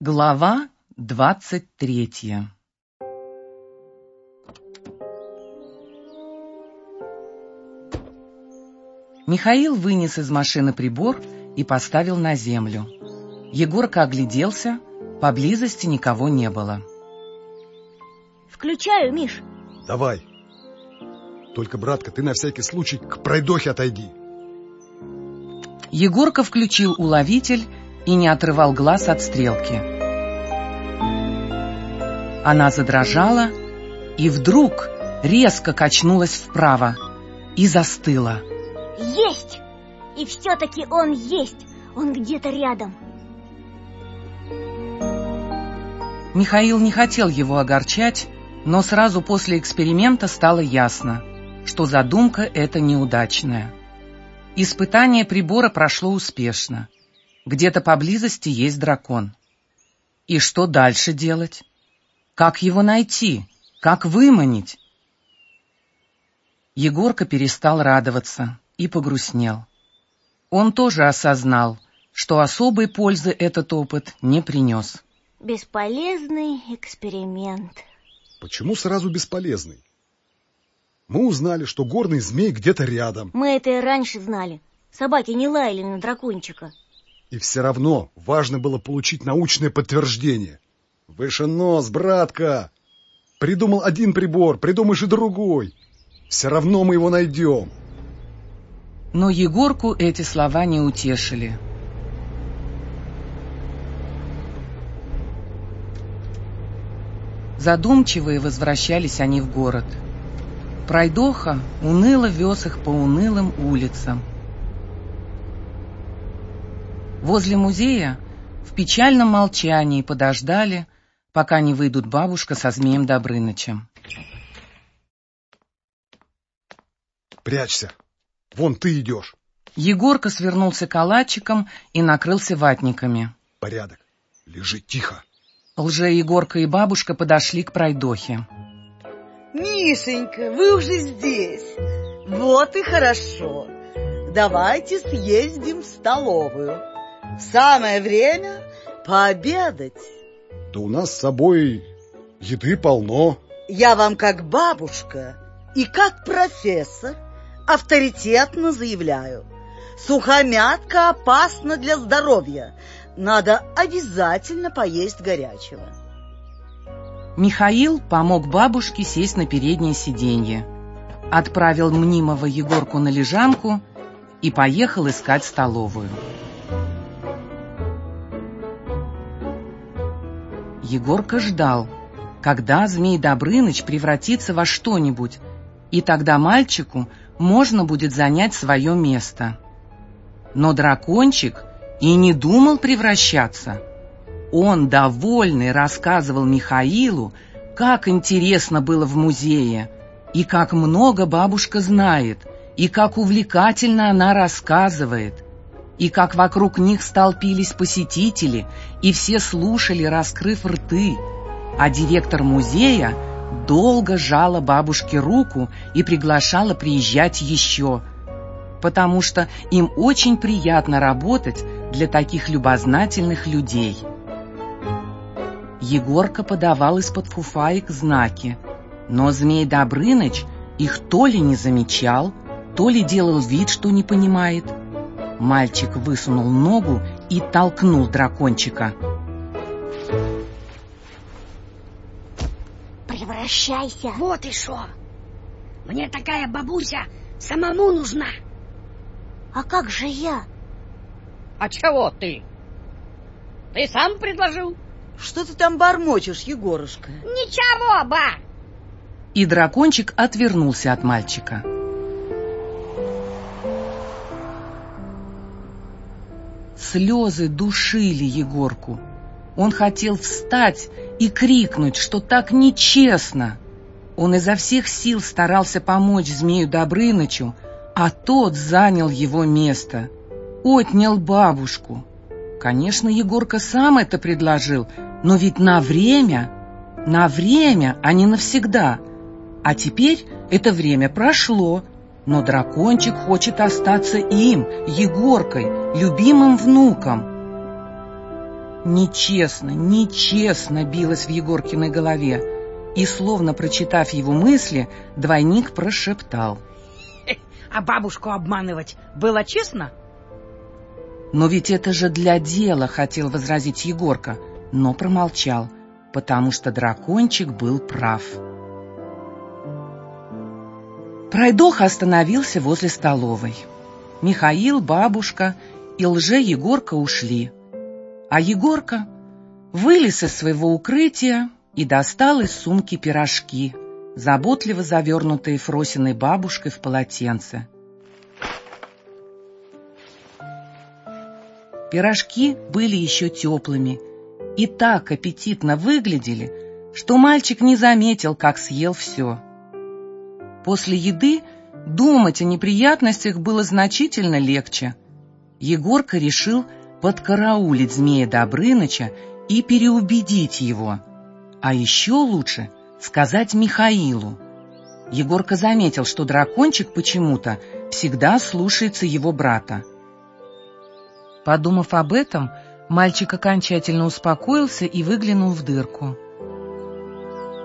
Глава двадцать третья Михаил вынес из машины прибор и поставил на землю. Егорка огляделся, поблизости никого не было. Включаю, Миш. Давай. Только, братка, ты на всякий случай к пройдохе отойди. Егорка включил уловитель и не отрывал глаз от стрелки. Она задрожала и вдруг резко качнулась вправо и застыла. Есть! И все-таки он есть. Он где-то рядом. Михаил не хотел его огорчать, но сразу после эксперимента стало ясно, что задумка эта неудачная. Испытание прибора прошло успешно. Где-то поблизости есть дракон. И что дальше делать? Как его найти? Как выманить? Егорка перестал радоваться и погрустнел. Он тоже осознал, что особой пользы этот опыт не принес. Бесполезный эксперимент. Почему сразу бесполезный? Мы узнали, что горный змей где-то рядом. Мы это и раньше знали. Собаки не лаяли на дракончика. И все равно важно было получить научное подтверждение. Выше нос, братка! Придумал один прибор, придумаешь и другой. Все равно мы его найдем. Но Егорку эти слова не утешили. Задумчивые возвращались они в город. Пройдоха уныло вез их по унылым улицам. Возле музея в печальном молчании подождали, пока не выйдут бабушка со змеем Добрынычем. Прячься. Вон ты идешь. Егорка свернулся калачиком и накрылся ватниками. Порядок. Лежи тихо. Лже-Егорка и бабушка подошли к пройдохе. Мишенька, вы уже здесь. Вот и хорошо. Давайте съездим в столовую. Самое время пообедать. Да у нас с собой еды полно. Я вам как бабушка и как профессор авторитетно заявляю. Сухомятка опасна для здоровья. Надо обязательно поесть горячего. Михаил помог бабушке сесть на переднее сиденье, отправил мнимого Егорку на лежанку и поехал искать столовую. Егорка ждал, когда Змей Добрыныч превратится во что-нибудь, и тогда мальчику можно будет занять свое место. Но дракончик и не думал превращаться. Он, довольный, рассказывал Михаилу, как интересно было в музее, и как много бабушка знает, и как увлекательно она рассказывает и как вокруг них столпились посетители, и все слушали, раскрыв рты, а директор музея долго жала бабушке руку и приглашала приезжать еще, потому что им очень приятно работать для таких любознательных людей. Егорка подавал из-под фуфаек знаки, но Змей Добрыныч их то ли не замечал, то ли делал вид, что не понимает – Мальчик высунул ногу и толкнул дракончика. Превращайся. Вот и шо. Мне такая бабуся самому нужна. А как же я? А чего ты? Ты сам предложил? Что ты там бормочешь, Егорушка? Ничего, ба! И дракончик отвернулся от мальчика. Слезы душили Егорку. Он хотел встать и крикнуть, что так нечестно. Он изо всех сил старался помочь змею Добрынычу, а тот занял его место. Отнял бабушку. Конечно, Егорка сам это предложил, но ведь на время, на время, а не навсегда. А теперь это время прошло, но дракончик хочет остаться им, Егоркой, любимым внуком. Нечестно, нечестно билось в Егоркиной голове. И, словно прочитав его мысли, двойник прошептал. А бабушку обманывать было честно? Но ведь это же для дела, хотел возразить Егорка, но промолчал, потому что дракончик был прав. Пройдоха остановился возле столовой. Михаил, бабушка и лже-Егорка ушли. А Егорка вылез из своего укрытия и достал из сумки пирожки, заботливо завернутые Фросиной бабушкой в полотенце. Пирожки были еще теплыми и так аппетитно выглядели, что мальчик не заметил, как съел все. После еды думать о неприятностях было значительно легче. Егорка решил подкараулить змея Добрыныча и переубедить его. А еще лучше сказать Михаилу. Егорка заметил, что дракончик почему-то всегда слушается его брата. Подумав об этом, мальчик окончательно успокоился и выглянул в дырку.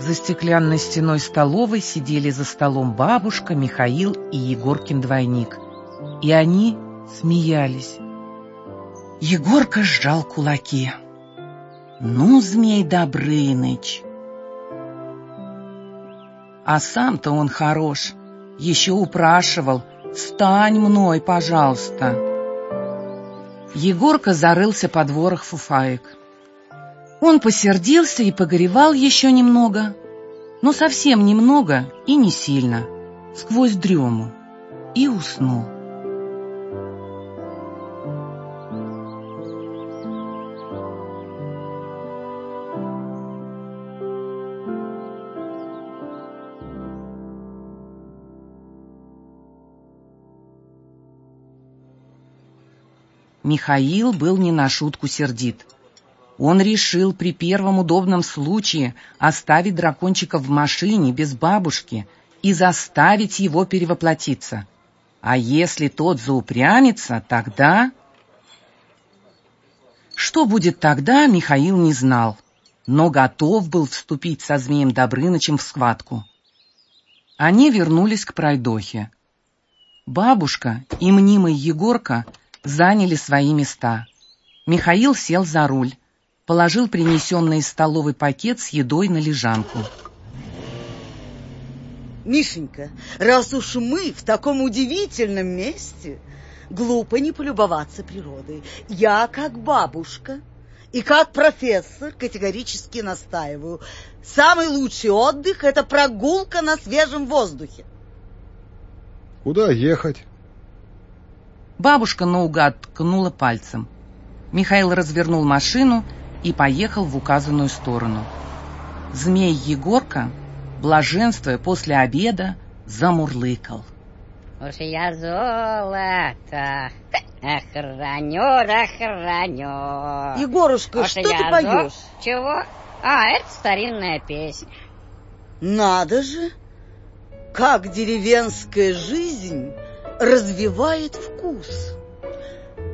За стеклянной стеной столовой сидели за столом бабушка, Михаил и Егоркин двойник. И они смеялись. Егорка сжал кулаки. «Ну, Змей Добрыныч!» А сам-то он хорош. Еще упрашивал «Стань мной, пожалуйста!» Егорка зарылся под ворох фуфаек. Он посердился и погоревал еще немного, но совсем немного и не сильно, сквозь дрему, и уснул. Михаил был не на шутку сердит. Он решил при первом удобном случае оставить дракончика в машине без бабушки и заставить его перевоплотиться. А если тот заупрямится, тогда... Что будет тогда, Михаил не знал, но готов был вступить со змеем Добрынычем в схватку. Они вернулись к пройдохе. Бабушка и мнимый Егорка заняли свои места. Михаил сел за руль, положил принесенный из столовой пакет с едой на лежанку. Мишенька, раз уж мы в таком удивительном месте, глупо не полюбоваться природой. Я, как бабушка и как профессор, категорически настаиваю. Самый лучший отдых – это прогулка на свежем воздухе. Куда ехать? Бабушка наугад ткнула пальцем. Михаил развернул машину и поехал в указанную сторону. Змей Егорка, блаженствуя после обеда, замурлыкал. Уж я золото охраню, охраню. Егорушка, Уж что я ты поешь? зо- Чего? А, это старинная песня. Надо же, как деревенская жизнь развивает вкус.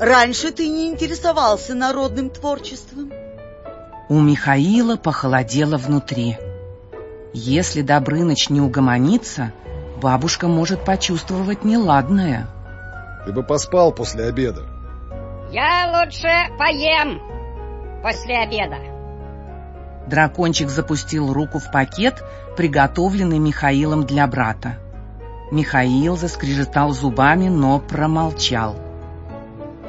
Раньше ты не интересовался народным творчеством. У Михаила похолодело внутри. Если Добрыныч не угомонится, бабушка может почувствовать неладное. Ты бы поспал после обеда. Я лучше поем после обеда. Дракончик запустил руку в пакет, приготовленный Михаилом для брата. Михаил заскрежетал зубами, но промолчал.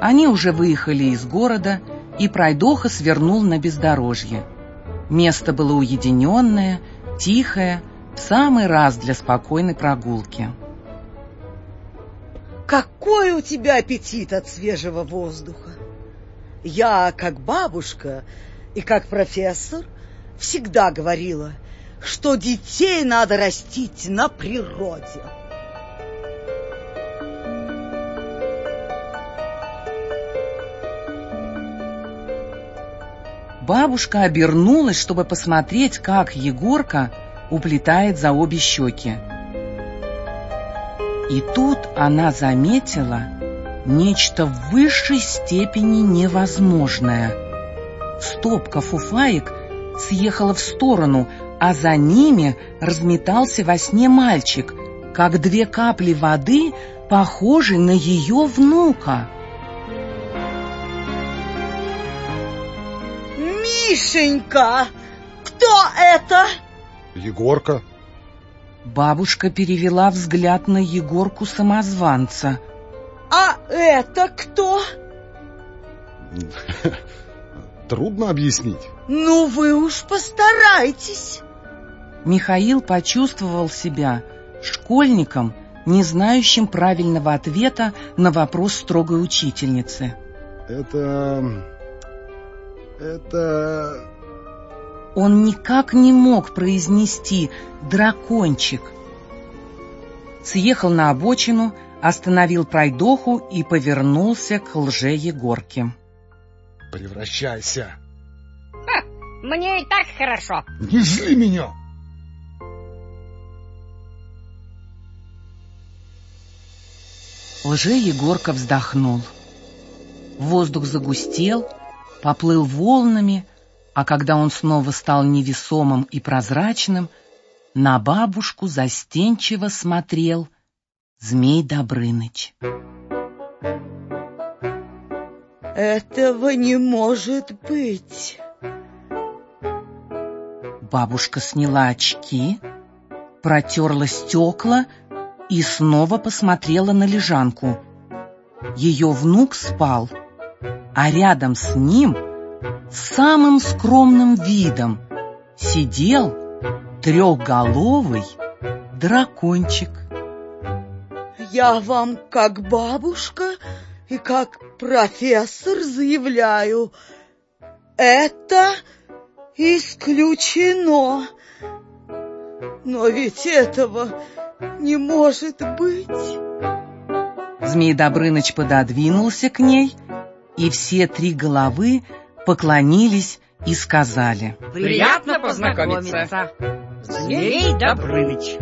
Они уже выехали из города, и пройдоха свернул на бездорожье. Место было уединенное, тихое, в самый раз для спокойной прогулки. Какой у тебя аппетит от свежего воздуха! Я, как бабушка и как профессор, всегда говорила, что детей надо растить на природе. Бабушка обернулась, чтобы посмотреть, как Егорка уплетает за обе щеки. И тут она заметила нечто в высшей степени невозможное. Стопка фуфаек съехала в сторону, а за ними разметался во сне мальчик, как две капли воды, похожий на ее внука. Мишенька, кто это? Егорка. Бабушка перевела взгляд на Егорку-самозванца. А это кто? Трудно объяснить. Ну вы уж постарайтесь. Михаил почувствовал себя школьником, не знающим правильного ответа на вопрос строгой учительницы. Это... Это... Он никак не мог произнести «дракончик». Съехал на обочину, остановил пройдоху и повернулся к лже-Егорке. Превращайся. Ха, мне и так хорошо. Не зли меня. Лже-Егорка вздохнул. Воздух загустел, поплыл волнами, а когда он снова стал невесомым и прозрачным, на бабушку застенчиво смотрел Змей Добрыныч. Этого не может быть. Бабушка сняла очки, протерла стекла и снова посмотрела на лежанку. Ее внук спал, а рядом с ним, самым скромным видом, сидел трехголовый дракончик. Я вам как бабушка и как профессор заявляю, это исключено. Но ведь этого не может быть. Змей Добрыныч пододвинулся к ней, и все три головы поклонились и сказали. Приятно познакомиться. Змей Добрыныч.